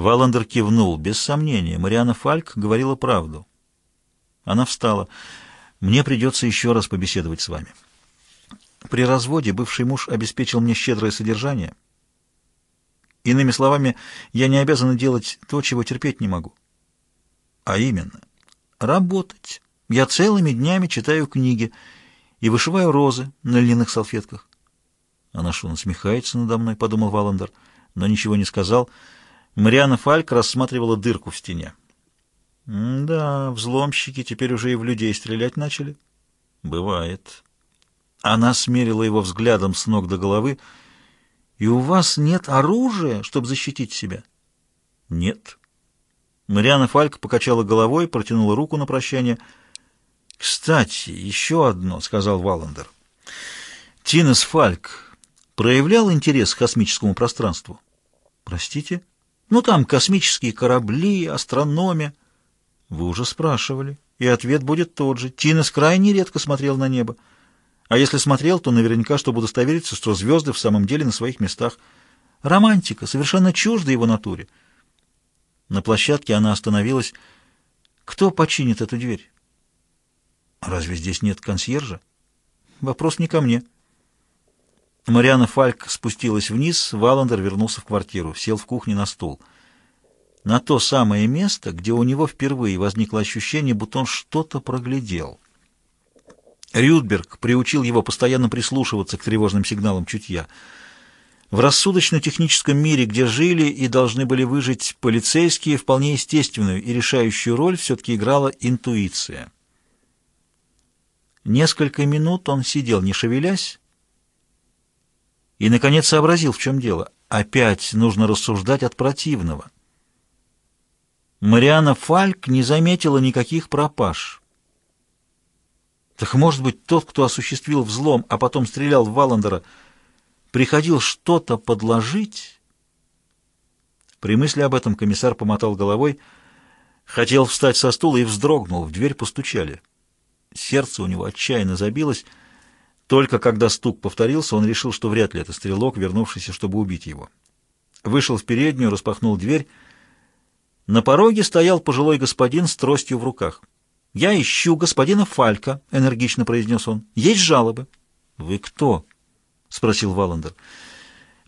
Валандер кивнул. Без сомнения, Мариана Фальк говорила правду. Она встала. «Мне придется еще раз побеседовать с вами. При разводе бывший муж обеспечил мне щедрое содержание. Иными словами, я не обязана делать то, чего терпеть не могу. А именно, работать. Я целыми днями читаю книги и вышиваю розы на льняных салфетках. Она что, насмехается надо мной, подумал Валандер, но ничего не сказал. Мариана Фальк рассматривала дырку в стене. «Да, взломщики теперь уже и в людей стрелять начали». «Бывает». Она смерила его взглядом с ног до головы. «И у вас нет оружия, чтобы защитить себя?» «Нет». Мариана Фальк покачала головой, протянула руку на прощание. «Кстати, еще одно», — сказал Валандер. «Тинес Фальк проявлял интерес к космическому пространству?» «Простите?» «Ну, там космические корабли, астрономия». Вы уже спрашивали, и ответ будет тот же. Тинес крайне редко смотрел на небо. А если смотрел, то наверняка, чтобы удостовериться, что звезды в самом деле на своих местах. Романтика, совершенно чужда его натуре. На площадке она остановилась. Кто починит эту дверь? Разве здесь нет консьержа? Вопрос не ко мне. Мариана Фальк спустилась вниз, Валандер вернулся в квартиру, сел в кухне на стул — на то самое место, где у него впервые возникло ощущение, будто он что-то проглядел. Рюдберг приучил его постоянно прислушиваться к тревожным сигналам чутья. В рассудочно-техническом мире, где жили и должны были выжить полицейские, вполне естественную и решающую роль все-таки играла интуиция. Несколько минут он сидел, не шевелясь, и, наконец, сообразил, в чем дело. Опять нужно рассуждать от противного — Мариана Фальк не заметила никаких пропаж. Так может быть, тот, кто осуществил взлом, а потом стрелял в Валандера, приходил что-то подложить? При мысли об этом комиссар помотал головой, хотел встать со стула и вздрогнул, в дверь постучали. Сердце у него отчаянно забилось. Только когда стук повторился, он решил, что вряд ли это стрелок, вернувшийся, чтобы убить его. Вышел в переднюю, распахнул дверь на пороге стоял пожилой господин с тростью в руках. «Я ищу господина Фалька», — энергично произнес он. «Есть жалобы». «Вы кто?» — спросил Валандер.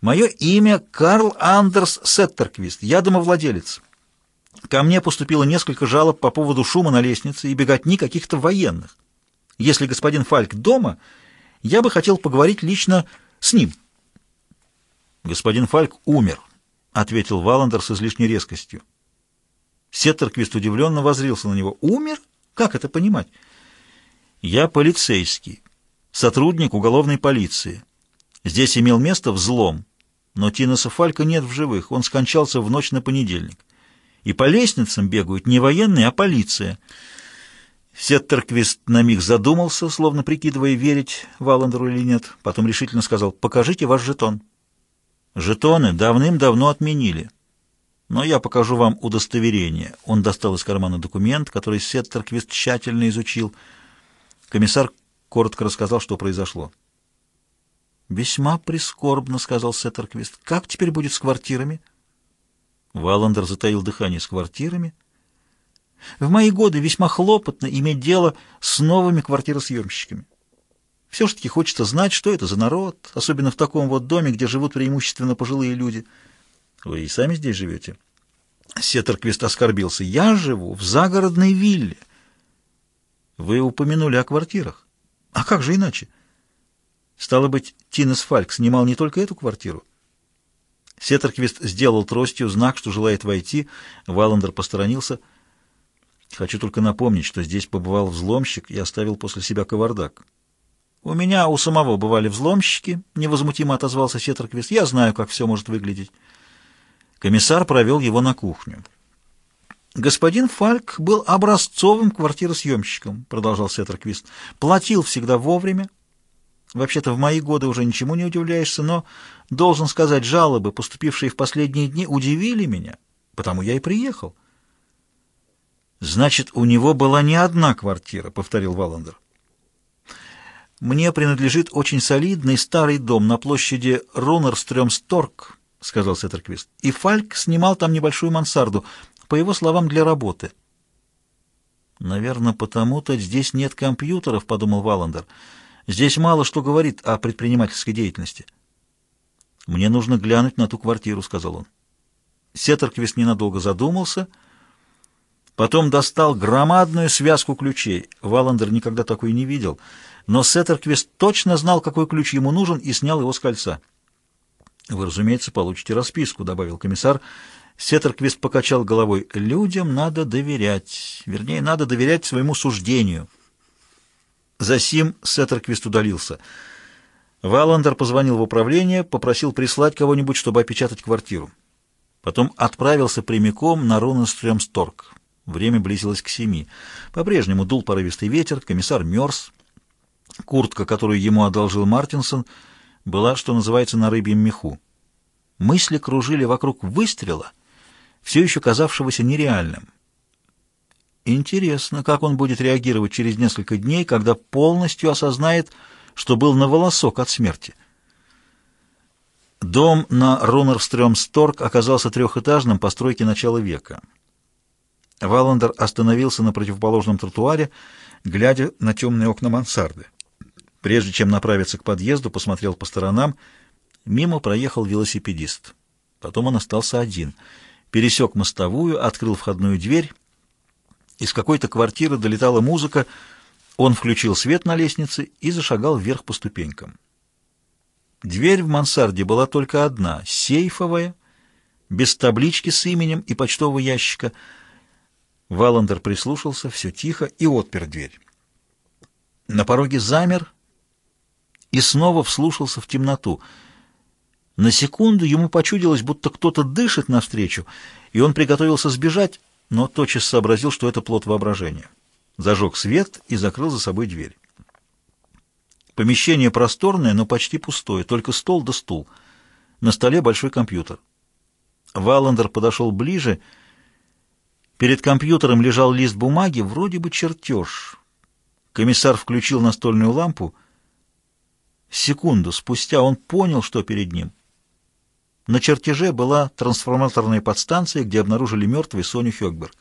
«Мое имя Карл Андерс Сеттерквист. Я домовладелец. Ко мне поступило несколько жалоб по поводу шума на лестнице и беготни каких-то военных. Если господин Фальк дома, я бы хотел поговорить лично с ним». «Господин Фальк умер», — ответил Валандер с излишней резкостью. Сеттерквист удивленно возрился на него. «Умер? Как это понимать?» «Я полицейский, сотрудник уголовной полиции. Здесь имел место взлом, но Тинеса Фалька нет в живых, он скончался в ночь на понедельник. И по лестницам бегают не военные, а полиция». Сеттерквист на миг задумался, словно прикидывая, верить Валандеру или нет. Потом решительно сказал, «Покажите ваш жетон». «Жетоны давным-давно отменили». Но я покажу вам удостоверение. Он достал из кармана документ, который Сеттерквист тщательно изучил. Комиссар коротко рассказал, что произошло. «Весьма прискорбно», — сказал Сеттерквист. «Как теперь будет с квартирами?» Валандер затаил дыхание с квартирами. «В мои годы весьма хлопотно иметь дело с новыми квартиросъемщиками. Все ж таки хочется знать, что это за народ, особенно в таком вот доме, где живут преимущественно пожилые люди». Вы и сами здесь живете? Сеттерквист оскорбился. Я живу в загородной вилле. Вы упомянули о квартирах. А как же иначе? Стало быть, Тинес Фальк снимал не только эту квартиру. Сеттерквист сделал тростью знак, что желает войти. Валандер посторонился. Хочу только напомнить, что здесь побывал взломщик и оставил после себя кавардак. «У меня у самого бывали взломщики», — невозмутимо отозвался Сеттерквист. «Я знаю, как все может выглядеть». Комиссар провел его на кухню. «Господин Фальк был образцовым квартиросъемщиком», — продолжал Сеттерквист. «Платил всегда вовремя. Вообще-то в мои годы уже ничему не удивляешься, но, должен сказать, жалобы, поступившие в последние дни, удивили меня, потому я и приехал». «Значит, у него была не одна квартира», — повторил Валандер. «Мне принадлежит очень солидный старый дом на площади Рунерстрёмсторг», сказал Сеттерквист. «И Фальк снимал там небольшую мансарду, по его словам, для работы». «Наверное, потому-то здесь нет компьютеров», — подумал Валандер. «Здесь мало что говорит о предпринимательской деятельности». «Мне нужно глянуть на ту квартиру», — сказал он. Сеттерквист ненадолго задумался, потом достал громадную связку ключей. Валандер никогда такой не видел, но Сеттерквист точно знал, какой ключ ему нужен, и снял его с кольца. «Вы, разумеется, получите расписку», — добавил комиссар. Сеттерквист покачал головой. «Людям надо доверять. Вернее, надо доверять своему суждению». Засим Сеттерквист удалился. Валандер позвонил в управление, попросил прислать кого-нибудь, чтобы опечатать квартиру. Потом отправился прямиком на Руненстрёмсторг. Время близилось к семи. По-прежнему дул порывистый ветер, комиссар мерз. Куртка, которую ему одолжил Мартинсон, была, что называется, на рыбьем меху. Мысли кружили вокруг выстрела, все еще казавшегося нереальным. Интересно, как он будет реагировать через несколько дней, когда полностью осознает, что был на волосок от смерти. Дом на Рунерстрём-Сторг оказался трехэтажным постройки начала века. Валандер остановился на противоположном тротуаре, глядя на темные окна мансарды. Прежде чем направиться к подъезду, посмотрел по сторонам. Мимо проехал велосипедист. Потом он остался один. Пересек мостовую, открыл входную дверь. Из какой-то квартиры долетала музыка. Он включил свет на лестнице и зашагал вверх по ступенькам. Дверь в мансарде была только одна, сейфовая, без таблички с именем и почтового ящика. Валандер прислушался, все тихо, и отпер дверь. На пороге замер и снова вслушался в темноту. На секунду ему почудилось, будто кто-то дышит навстречу, и он приготовился сбежать, но тотчас сообразил, что это плод воображения. Зажег свет и закрыл за собой дверь. Помещение просторное, но почти пустое, только стол да стул. На столе большой компьютер. Валандер подошел ближе. Перед компьютером лежал лист бумаги, вроде бы чертеж. Комиссар включил настольную лампу. Секунду спустя он понял, что перед ним. На чертеже была трансформаторная подстанция, где обнаружили мертвый Соню Хёкберг.